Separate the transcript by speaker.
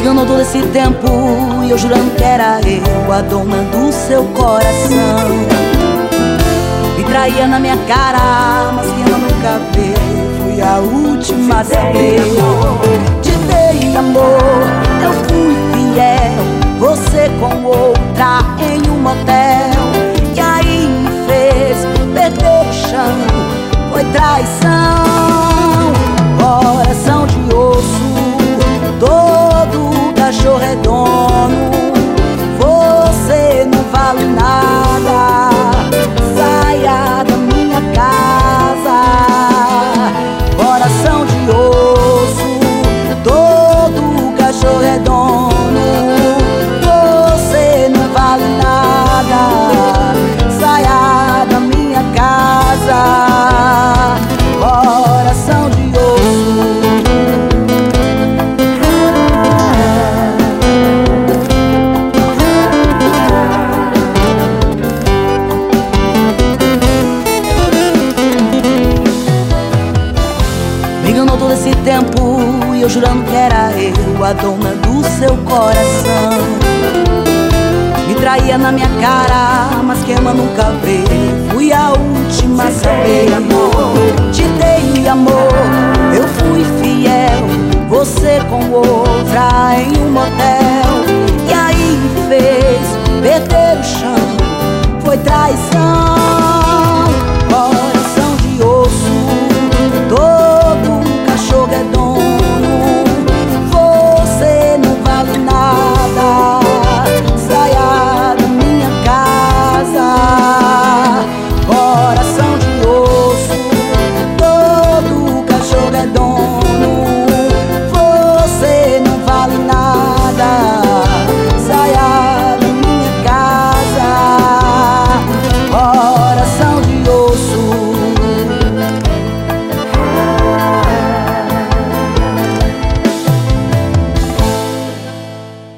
Speaker 1: Enganou todo esse tempo e eu jurando que era eu a dona do seu coração. Me traía na minha cara, mas que eu nunca vê. Fui a última a saber. Te dei amor, eu fui fiel. Você com outra em um motel. E aí me fez perder o chão. Foi traição. cachorro é dono, você não vale nada. Saia da minha casa, coração de todo esse tempo E eu jurando que era eu a dona do seu coração. Me traía na minha cara, mas queima nunca vê Fui a última a saber Te dei amor, te dei amor. Eu fui fiel, você com outra em um motel. E aí fez perder o chão Foi traição.